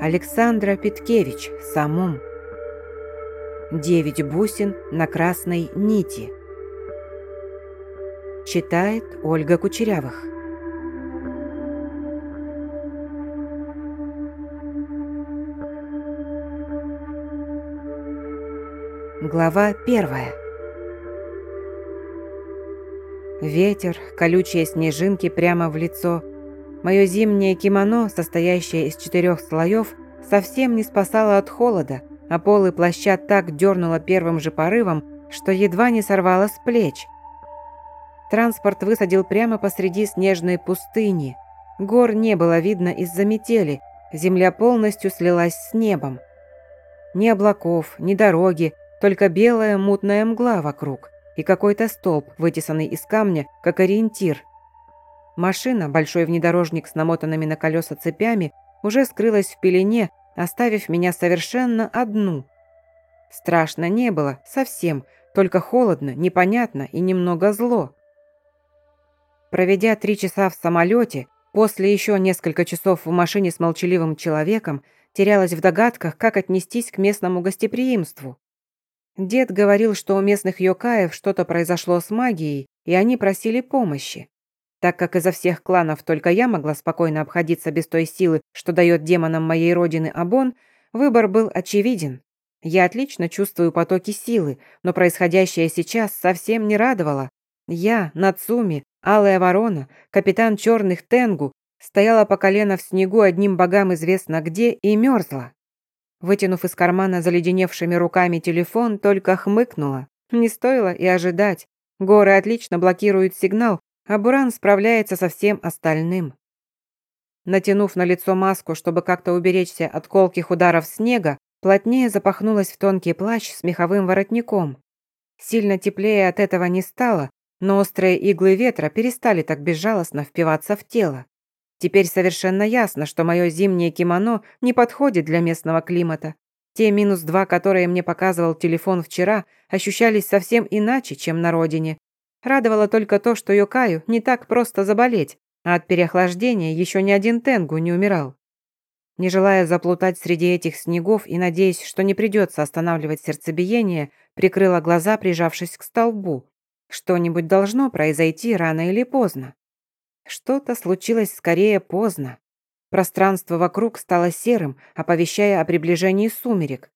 Александра Питкевич, Самум. Девять бусин на красной нити. Читает Ольга Кучерявых. Глава первая. Ветер, колючие снежинки прямо в лицо. Мое зимнее кимоно, состоящее из четырех слоев, совсем не спасало от холода, а полы плаща так дернуло первым же порывом, что едва не сорвало с плеч. Транспорт высадил прямо посреди снежной пустыни. Гор не было видно из-за метели, земля полностью слилась с небом. Ни облаков, ни дороги, только белая мутная мгла вокруг и какой-то столб, вытесанный из камня, как ориентир. Машина, большой внедорожник с намотанными на колеса цепями, уже скрылась в пелене, оставив меня совершенно одну. Страшно не было, совсем, только холодно, непонятно и немного зло. Проведя три часа в самолете, после еще несколько часов в машине с молчаливым человеком, терялась в догадках, как отнестись к местному гостеприимству. Дед говорил, что у местных йокаев что-то произошло с магией, и они просили помощи. Так как изо всех кланов только я могла спокойно обходиться без той силы, что дает демонам моей родины Абон, выбор был очевиден. Я отлично чувствую потоки силы, но происходящее сейчас совсем не радовало. Я, Нацуми, Алая Ворона, капитан Черных Тенгу, стояла по колено в снегу одним богам известно где и мерзла. Вытянув из кармана заледеневшими руками телефон, только хмыкнула. Не стоило и ожидать. Горы отлично блокируют сигнал, а Буран справляется со всем остальным. Натянув на лицо маску, чтобы как-то уберечься от колких ударов снега, плотнее запахнулась в тонкий плащ с меховым воротником. Сильно теплее от этого не стало, но острые иглы ветра перестали так безжалостно впиваться в тело. Теперь совершенно ясно, что мое зимнее кимоно не подходит для местного климата. Те минус два, которые мне показывал телефон вчера, ощущались совсем иначе, чем на родине. Радовало только то, что Йокаю не так просто заболеть, а от переохлаждения еще ни один тенгу не умирал. Не желая заплутать среди этих снегов и надеясь, что не придется останавливать сердцебиение, прикрыла глаза, прижавшись к столбу. Что-нибудь должно произойти рано или поздно. Что-то случилось скорее поздно. Пространство вокруг стало серым, оповещая о приближении сумерек.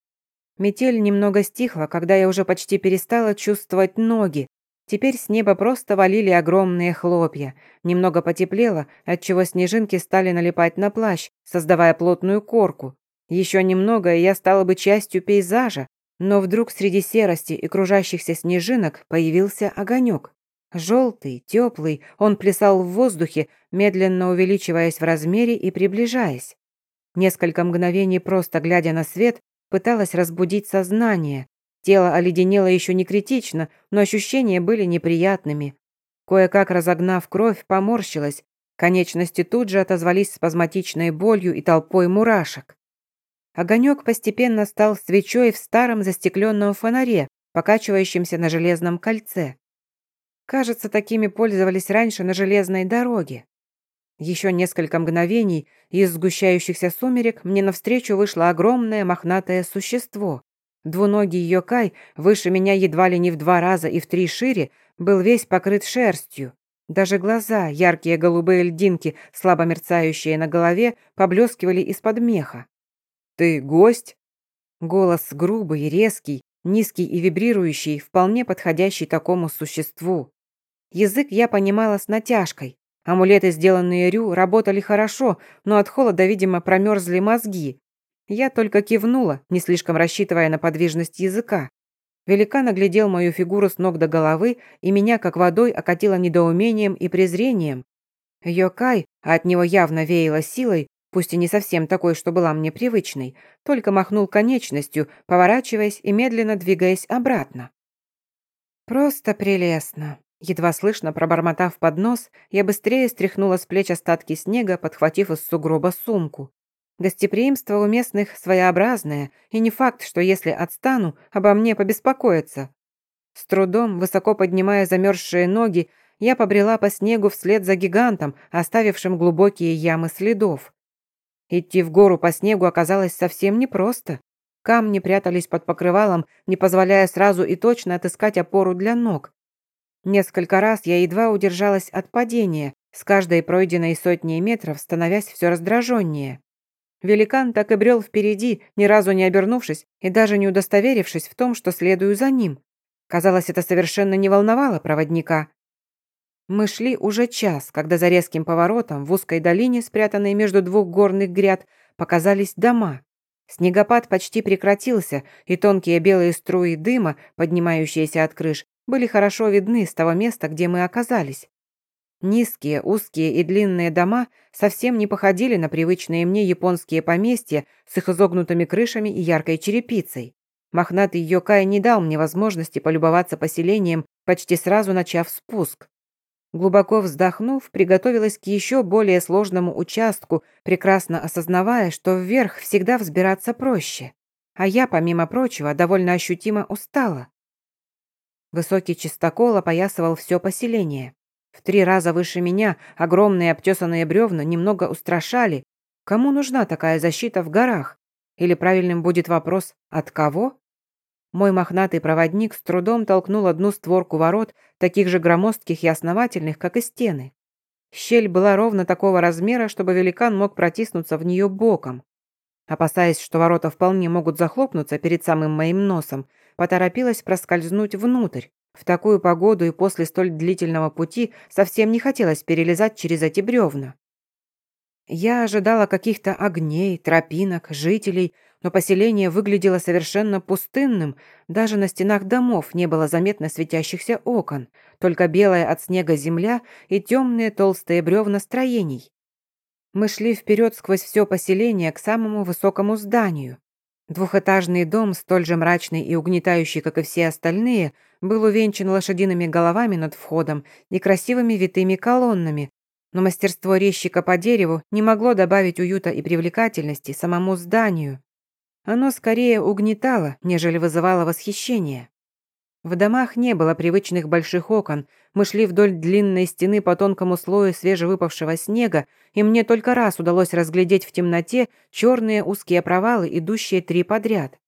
Метель немного стихла, когда я уже почти перестала чувствовать ноги. Теперь с неба просто валили огромные хлопья. Немного потеплело, отчего снежинки стали налипать на плащ, создавая плотную корку. Еще немного, и я стала бы частью пейзажа, но вдруг среди серости и кружащихся снежинок появился огонек. Желтый, теплый, он плясал в воздухе, медленно увеличиваясь в размере и приближаясь. Несколько мгновений просто глядя на свет, пыталась разбудить сознание. Тело оледенело еще не критично, но ощущения были неприятными. Кое-как разогнав кровь, поморщилась. Конечности тут же отозвались спазматичной болью и толпой мурашек. Огонек постепенно стал свечой в старом застекленном фонаре, покачивающемся на железном кольце. Кажется, такими пользовались раньше на железной дороге. Еще несколько мгновений, из сгущающихся сумерек мне навстречу вышло огромное мохнатое существо. Двуногий Йокай, выше меня едва ли не в два раза и в три шире, был весь покрыт шерстью. Даже глаза, яркие голубые льдинки, слабо мерцающие на голове, поблескивали из-под меха. «Ты гость?» Голос грубый, резкий, низкий и вибрирующий, вполне подходящий такому существу. Язык я понимала с натяжкой. Амулеты, сделанные Рю, работали хорошо, но от холода, видимо, промерзли мозги. Я только кивнула, не слишком рассчитывая на подвижность языка. Великан оглядел мою фигуру с ног до головы, и меня, как водой, окатило недоумением и презрением. Йокай, а от него явно веяло силой, пусть и не совсем такой, что была мне привычной, только махнул конечностью, поворачиваясь и медленно двигаясь обратно. «Просто прелестно», Едва слышно пробормотав под нос, я быстрее стряхнула с плеч остатки снега, подхватив из сугроба сумку. Гостеприимство у местных своеобразное, и не факт, что если отстану, обо мне побеспокоятся. С трудом, высоко поднимая замерзшие ноги, я побрела по снегу вслед за гигантом, оставившим глубокие ямы следов. Идти в гору по снегу оказалось совсем непросто. Камни прятались под покрывалом, не позволяя сразу и точно отыскать опору для ног. Несколько раз я едва удержалась от падения, с каждой пройденной сотней метров становясь все раздраженнее. Великан так и брел впереди, ни разу не обернувшись и даже не удостоверившись в том, что следую за ним. Казалось, это совершенно не волновало проводника. Мы шли уже час, когда за резким поворотом в узкой долине, спрятанной между двух горных гряд, показались дома. Снегопад почти прекратился, и тонкие белые струи дыма, поднимающиеся от крыш, были хорошо видны с того места, где мы оказались. Низкие, узкие и длинные дома совсем не походили на привычные мне японские поместья с их изогнутыми крышами и яркой черепицей. Мохнатый Йокай не дал мне возможности полюбоваться поселением, почти сразу начав спуск. Глубоко вздохнув, приготовилась к еще более сложному участку, прекрасно осознавая, что вверх всегда взбираться проще. А я, помимо прочего, довольно ощутимо устала. Высокий чистокол опоясывал все поселение. В три раза выше меня огромные обтесанные бревна немного устрашали. Кому нужна такая защита в горах? Или правильным будет вопрос «от кого?» Мой мохнатый проводник с трудом толкнул одну створку ворот, таких же громоздких и основательных, как и стены. Щель была ровно такого размера, чтобы великан мог протиснуться в нее боком. Опасаясь, что ворота вполне могут захлопнуться перед самым моим носом, поторопилась проскользнуть внутрь. В такую погоду и после столь длительного пути совсем не хотелось перелезать через эти бревна. Я ожидала каких-то огней, тропинок, жителей, но поселение выглядело совершенно пустынным, даже на стенах домов не было заметно светящихся окон, только белая от снега земля и темные толстые бревна строений. Мы шли вперед сквозь все поселение к самому высокому зданию. Двухэтажный дом, столь же мрачный и угнетающий, как и все остальные, был увенчан лошадиными головами над входом и красивыми витыми колоннами, но мастерство резчика по дереву не могло добавить уюта и привлекательности самому зданию. Оно скорее угнетало, нежели вызывало восхищение. В домах не было привычных больших окон, мы шли вдоль длинной стены по тонкому слою свежевыпавшего снега, и мне только раз удалось разглядеть в темноте черные узкие провалы, идущие три подряд.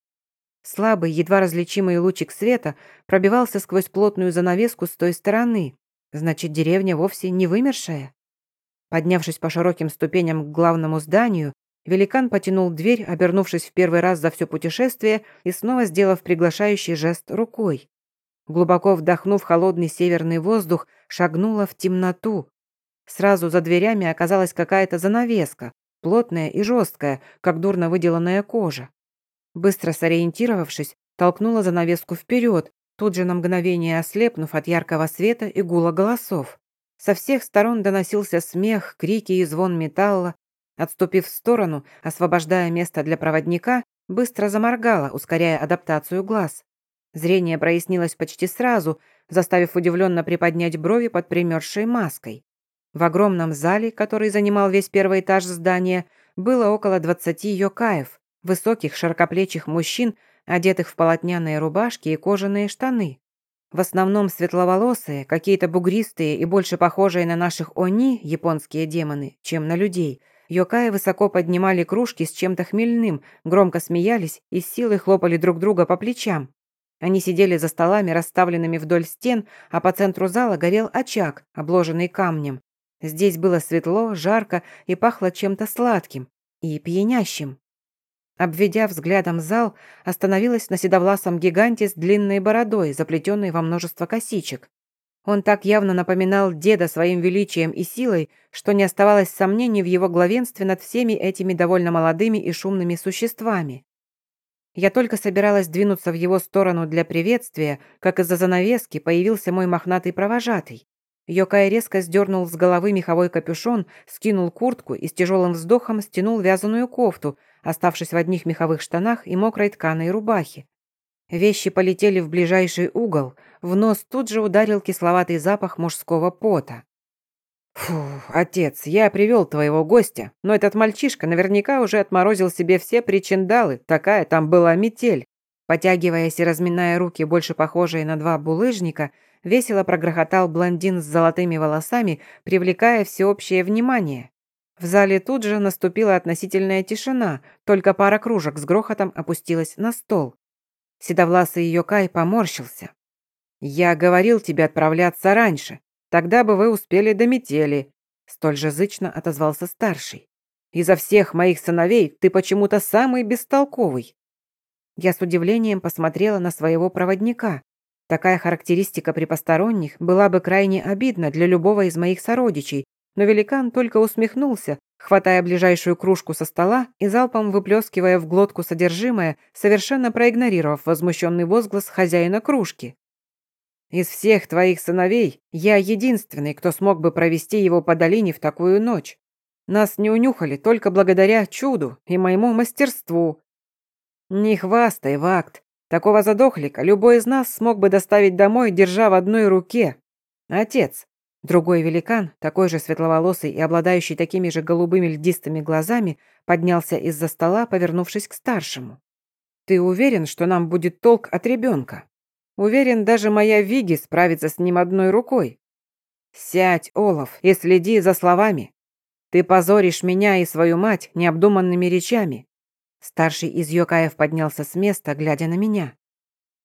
Слабый, едва различимый лучик света пробивался сквозь плотную занавеску с той стороны. Значит, деревня вовсе не вымершая. Поднявшись по широким ступеням к главному зданию, великан потянул дверь, обернувшись в первый раз за все путешествие и снова сделав приглашающий жест рукой. Глубоко вдохнув холодный северный воздух, шагнула в темноту. Сразу за дверями оказалась какая-то занавеска, плотная и жесткая, как дурно выделанная кожа. Быстро сориентировавшись, толкнула занавеску вперед, тут же на мгновение ослепнув от яркого света и гула голосов. Со всех сторон доносился смех, крики и звон металла. Отступив в сторону, освобождая место для проводника, быстро заморгала, ускоряя адаптацию глаз. Зрение прояснилось почти сразу, заставив удивленно приподнять брови под примерзшей маской. В огромном зале, который занимал весь первый этаж здания, было около двадцати йокаев, высоких широкоплечих мужчин, одетых в полотняные рубашки и кожаные штаны. В основном светловолосые, какие-то бугристые и больше похожие на наших они, японские демоны, чем на людей. Йокаи высоко поднимали кружки с чем-то хмельным, громко смеялись и силой хлопали друг друга по плечам. Они сидели за столами, расставленными вдоль стен, а по центру зала горел очаг, обложенный камнем. Здесь было светло, жарко и пахло чем-то сладким и пьянящим. Обведя взглядом зал, остановилась на седовласом гиганте с длинной бородой, заплетенной во множество косичек. Он так явно напоминал деда своим величием и силой, что не оставалось сомнений в его главенстве над всеми этими довольно молодыми и шумными существами. Я только собиралась двинуться в его сторону для приветствия, как из-за занавески появился мой мохнатый провожатый. Йокай резко сдернул с головы меховой капюшон, скинул куртку и с тяжелым вздохом стянул вязаную кофту, оставшись в одних меховых штанах и мокрой тканой рубахе. Вещи полетели в ближайший угол, в нос тут же ударил кисловатый запах мужского пота. «Фу, отец, я привел твоего гостя, но этот мальчишка наверняка уже отморозил себе все причиндалы, такая там была метель». Потягиваясь и разминая руки, больше похожие на два булыжника, весело прогрохотал блондин с золотыми волосами, привлекая всеобщее внимание. В зале тут же наступила относительная тишина, только пара кружек с грохотом опустилась на стол. Седовласый Йокай поморщился. «Я говорил тебе отправляться раньше, тогда бы вы успели до метели», столь же зычно отозвался старший. «Изо всех моих сыновей ты почему-то самый бестолковый». Я с удивлением посмотрела на своего проводника. Такая характеристика при посторонних была бы крайне обидна для любого из моих сородичей, но великан только усмехнулся, хватая ближайшую кружку со стола и залпом выплескивая в глотку содержимое, совершенно проигнорировав возмущенный возглас хозяина кружки. «Из всех твоих сыновей я единственный, кто смог бы провести его по долине в такую ночь. Нас не унюхали только благодаря чуду и моему мастерству». «Не хвастай, Вакт. Такого задохлика любой из нас смог бы доставить домой, держа в одной руке. Отец, Другой великан, такой же светловолосый и обладающий такими же голубыми льдистыми глазами, поднялся из-за стола, повернувшись к старшему. «Ты уверен, что нам будет толк от ребенка? Уверен, даже моя Виги справится с ним одной рукой. Сядь, Олаф, и следи за словами. Ты позоришь меня и свою мать необдуманными речами». Старший из Йокаев поднялся с места, глядя на меня.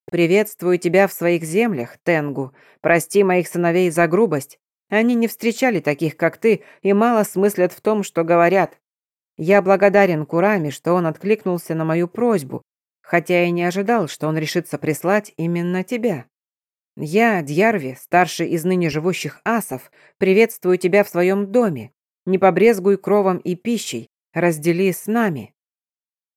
«Приветствую тебя в своих землях, Тенгу. Прости моих сыновей за грубость. Они не встречали таких, как ты, и мало смыслят в том, что говорят. Я благодарен Курами, что он откликнулся на мою просьбу, хотя и не ожидал, что он решится прислать именно тебя. Я, Дьярви, старший из ныне живущих асов, приветствую тебя в своем доме. Не побрезгуй кровом и пищей, раздели с нами.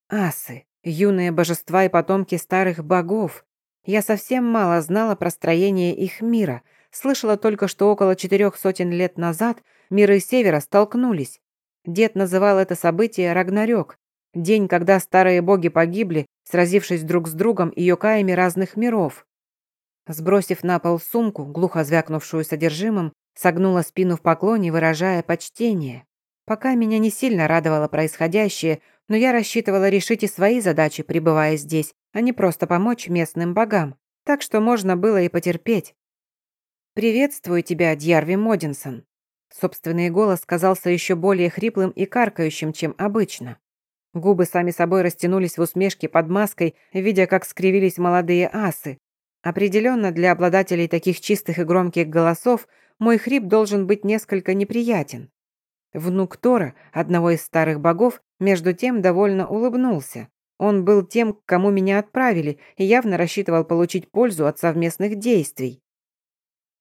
Асы, юные божества и потомки старых богов. Я совсем мало знала про строение их мира – Слышала только, что около четырех сотен лет назад миры Севера столкнулись. Дед называл это событие Рагнарёк, день, когда старые боги погибли, сразившись друг с другом и йокаями разных миров. Сбросив на пол сумку, глухо звякнувшую содержимым, согнула спину в поклоне, выражая почтение. Пока меня не сильно радовало происходящее, но я рассчитывала решить и свои задачи, пребывая здесь, а не просто помочь местным богам. Так что можно было и потерпеть. «Приветствую тебя, Дьярви Модинсон». Собственный голос казался еще более хриплым и каркающим, чем обычно. Губы сами собой растянулись в усмешке под маской, видя, как скривились молодые асы. Определенно, для обладателей таких чистых и громких голосов мой хрип должен быть несколько неприятен. Внук Тора, одного из старых богов, между тем довольно улыбнулся. Он был тем, к кому меня отправили, и явно рассчитывал получить пользу от совместных действий.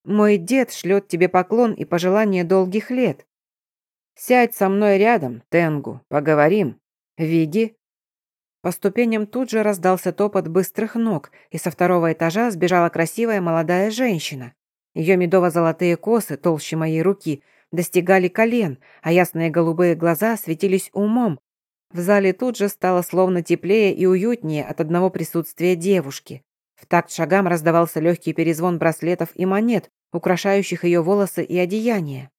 Мой дед шлет тебе поклон и пожелание долгих лет. Сядь со мной рядом, Тенгу, поговорим. Види?» По ступеням тут же раздался топот быстрых ног, и со второго этажа сбежала красивая молодая женщина. Ее медово-золотые косы, толще моей руки, достигали колен, а ясные голубые глаза светились умом. В зале тут же стало словно теплее и уютнее от одного присутствия девушки. В такт шагам раздавался легкий перезвон браслетов и монет, украшающих ее волосы и одеяние.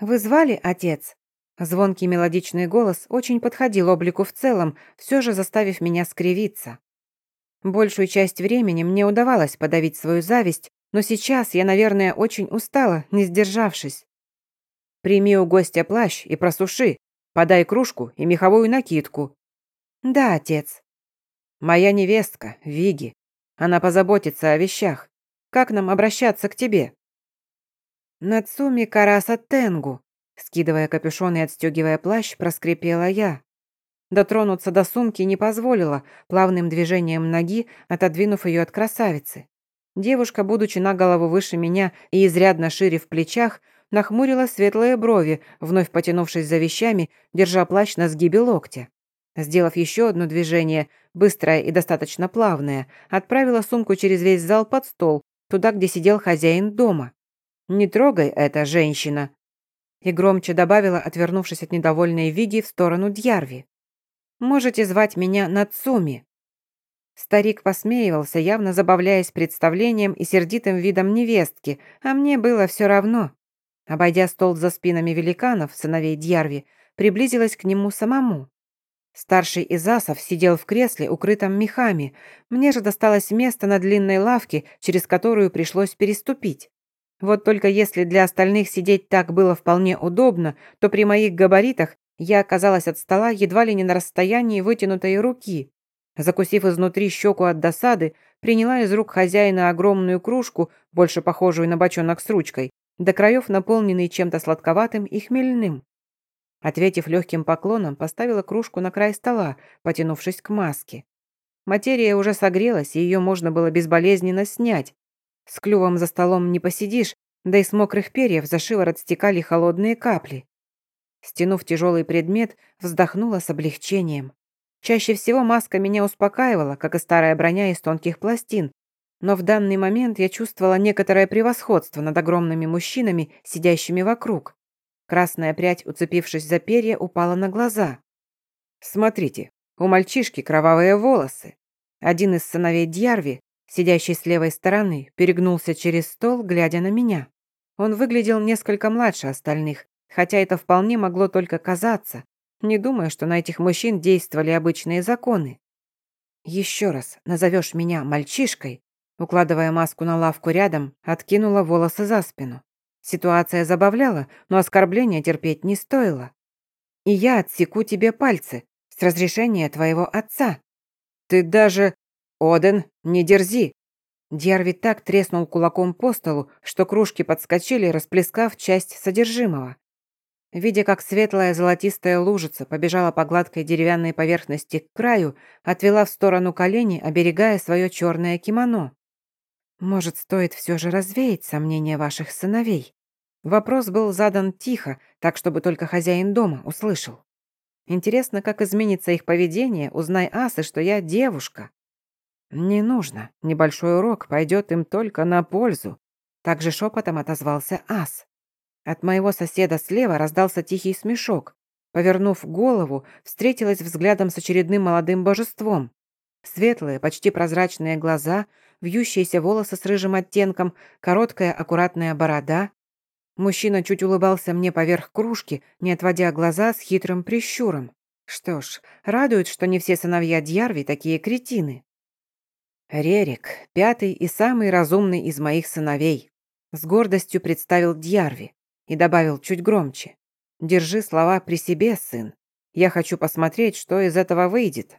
«Вы звали, отец?» Звонкий мелодичный голос очень подходил облику в целом, все же заставив меня скривиться. Большую часть времени мне удавалось подавить свою зависть, но сейчас я, наверное, очень устала, не сдержавшись. «Прими у гостя плащ и просуши, подай кружку и меховую накидку». «Да, отец». «Моя невестка, Виги, она позаботится о вещах. Как нам обращаться к тебе?» «Нацуми Караса Тенгу», скидывая капюшон и отстегивая плащ, проскрипела я. Дотронуться до сумки не позволила, плавным движением ноги отодвинув ее от красавицы. Девушка, будучи на голову выше меня и изрядно шире в плечах, нахмурила светлые брови, вновь потянувшись за вещами, держа плащ на сгибе локтя. Сделав еще одно движение, быстрое и достаточно плавное, отправила сумку через весь зал под стол, туда, где сидел хозяин дома. «Не трогай это, женщина!» И громче добавила, отвернувшись от недовольной Виги в сторону Дьярви. «Можете звать меня Нацуми». Старик посмеивался, явно забавляясь представлением и сердитым видом невестки, а мне было все равно. Обойдя стол за спинами великанов, сыновей Дьярви, приблизилась к нему самому. Старший из асов сидел в кресле, укрытом мехами. Мне же досталось место на длинной лавке, через которую пришлось переступить. Вот только если для остальных сидеть так было вполне удобно, то при моих габаритах я оказалась от стола едва ли не на расстоянии вытянутой руки. Закусив изнутри щеку от досады, приняла из рук хозяина огромную кружку, больше похожую на бочонок с ручкой, до краев наполненный чем-то сладковатым и хмельным. Ответив легким поклоном, поставила кружку на край стола, потянувшись к маске. Материя уже согрелась, и ее можно было безболезненно снять. С клювом за столом не посидишь, да и с мокрых перьев за шиворот стекали холодные капли. Стянув тяжелый предмет, вздохнула с облегчением. Чаще всего маска меня успокаивала, как и старая броня из тонких пластин, но в данный момент я чувствовала некоторое превосходство над огромными мужчинами, сидящими вокруг. Красная прядь, уцепившись за перья, упала на глаза. «Смотрите, у мальчишки кровавые волосы». Один из сыновей Дьярви, сидящий с левой стороны, перегнулся через стол, глядя на меня. Он выглядел несколько младше остальных, хотя это вполне могло только казаться. Не думаю, что на этих мужчин действовали обычные законы. Еще раз назовешь меня мальчишкой, укладывая маску на лавку рядом, откинула волосы за спину. Ситуация забавляла, но оскорбления терпеть не стоило. И я отсеку тебе пальцы с разрешения твоего отца. Ты даже... Оден, не дерзи. Дьярви так треснул кулаком по столу, что кружки подскочили, расплескав часть содержимого. Видя, как светлая золотистая лужица побежала по гладкой деревянной поверхности к краю, отвела в сторону колени, оберегая свое черное кимоно. «Может, стоит все же развеять сомнения ваших сыновей?» Вопрос был задан тихо, так, чтобы только хозяин дома услышал. Интересно, как изменится их поведение, узнай асы, что я девушка. «Не нужно. Небольшой урок пойдет им только на пользу», также шепотом отозвался ас. От моего соседа слева раздался тихий смешок. Повернув голову, встретилась взглядом с очередным молодым божеством. Светлые, почти прозрачные глаза, вьющиеся волосы с рыжим оттенком, короткая аккуратная борода. Мужчина чуть улыбался мне поверх кружки, не отводя глаза с хитрым прищуром. Что ж, радует, что не все сыновья Дьярви такие кретины. Рерик, пятый и самый разумный из моих сыновей, с гордостью представил Дьярви и добавил чуть громче. «Держи слова при себе, сын. Я хочу посмотреть, что из этого выйдет».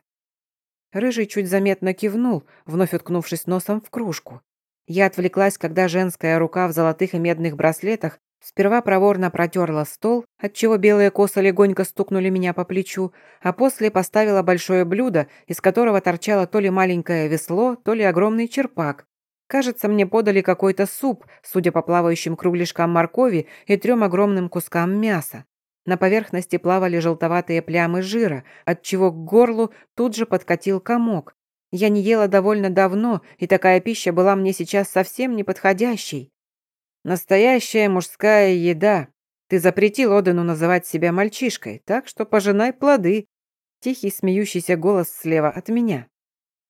Рыжий чуть заметно кивнул, вновь уткнувшись носом в кружку. Я отвлеклась, когда женская рука в золотых и медных браслетах сперва проворно протерла стол, отчего белые косы легонько стукнули меня по плечу, а после поставила большое блюдо, из которого торчало то ли маленькое весло, то ли огромный черпак, Кажется, мне подали какой-то суп, судя по плавающим кругляшкам моркови и трем огромным кускам мяса. На поверхности плавали желтоватые плямы жира, отчего к горлу тут же подкатил комок. Я не ела довольно давно, и такая пища была мне сейчас совсем неподходящей. Настоящая мужская еда. Ты запретил Одену называть себя мальчишкой, так что пожинай плоды. Тихий смеющийся голос слева от меня.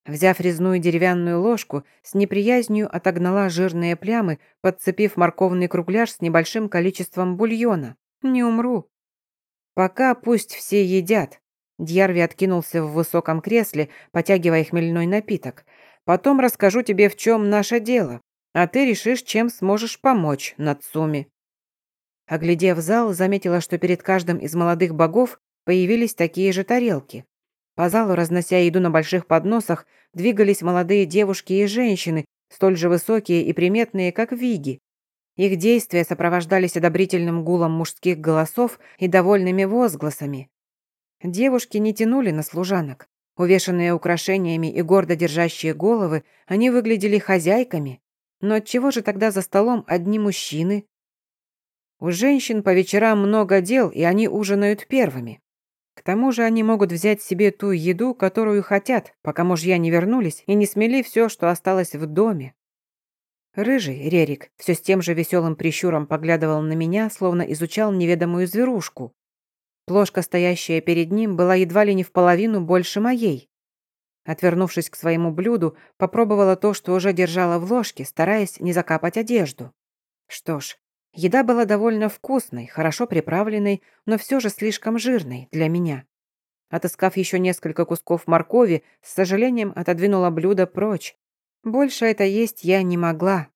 Взяв резную деревянную ложку, с неприязнью отогнала жирные плямы, подцепив морковный кругляш с небольшим количеством бульона. Не умру. Пока пусть все едят. Дьярви откинулся в высоком кресле, потягивая хмельной напиток. Потом расскажу тебе, в чем наше дело, а ты решишь, чем сможешь помочь Нацуми. Оглядев зал, заметила, что перед каждым из молодых богов появились такие же тарелки. По залу, разнося еду на больших подносах, двигались молодые девушки и женщины, столь же высокие и приметные, как Виги. Их действия сопровождались одобрительным гулом мужских голосов и довольными возгласами. Девушки не тянули на служанок. Увешанные украшениями и гордо держащие головы, они выглядели хозяйками. Но отчего же тогда за столом одни мужчины? У женщин по вечерам много дел, и они ужинают первыми. К тому же они могут взять себе ту еду, которую хотят, пока мужья не вернулись и не смели все, что осталось в доме. Рыжий, Рерик, все с тем же веселым прищуром поглядывал на меня, словно изучал неведомую зверушку. Плошка, стоящая перед ним, была едва ли не в половину больше моей. Отвернувшись к своему блюду, попробовала то, что уже держала в ложке, стараясь не закапать одежду. Что ж, Еда была довольно вкусной, хорошо приправленной, но все же слишком жирной для меня. Отыскав еще несколько кусков моркови, с сожалением отодвинула блюдо прочь. Больше это есть я не могла.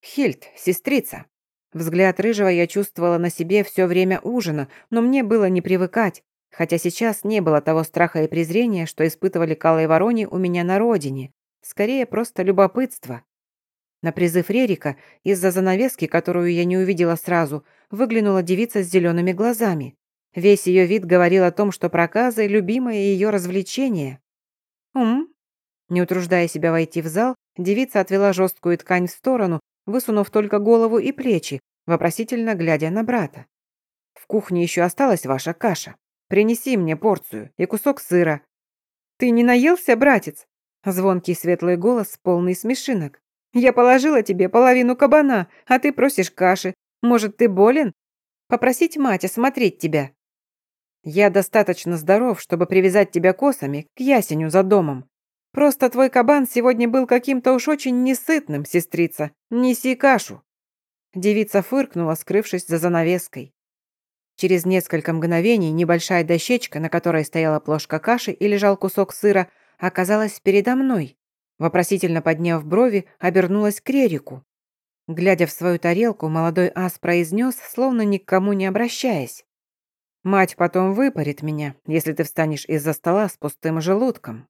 Хильд, сестрица. Взгляд рыжего я чувствовала на себе все время ужина, но мне было не привыкать, хотя сейчас не было того страха и презрения, что испытывали Кала и Ворони у меня на родине. Скорее, просто любопытство. На призыв Рерика, из-за занавески, которую я не увидела сразу, выглянула девица с зелеными глазами. Весь ее вид говорил о том, что проказы – любимое ее развлечение. «Ум?» Не утруждая себя войти в зал, девица отвела жесткую ткань в сторону, высунув только голову и плечи, вопросительно глядя на брата. «В кухне еще осталась ваша каша. Принеси мне порцию и кусок сыра». «Ты не наелся, братец?» Звонкий светлый голос, полный смешинок. «Я положила тебе половину кабана, а ты просишь каши. Может, ты болен? Попросить мать осмотреть тебя». «Я достаточно здоров, чтобы привязать тебя косами к ясеню за домом. Просто твой кабан сегодня был каким-то уж очень несытным, сестрица. Неси кашу». Девица фыркнула, скрывшись за занавеской. Через несколько мгновений небольшая дощечка, на которой стояла плошка каши и лежал кусок сыра, оказалась передо мной. Вопросительно подняв брови, обернулась к Рерику. Глядя в свою тарелку, молодой ас произнес, словно ни к кому не обращаясь. «Мать потом выпарит меня, если ты встанешь из-за стола с пустым желудком».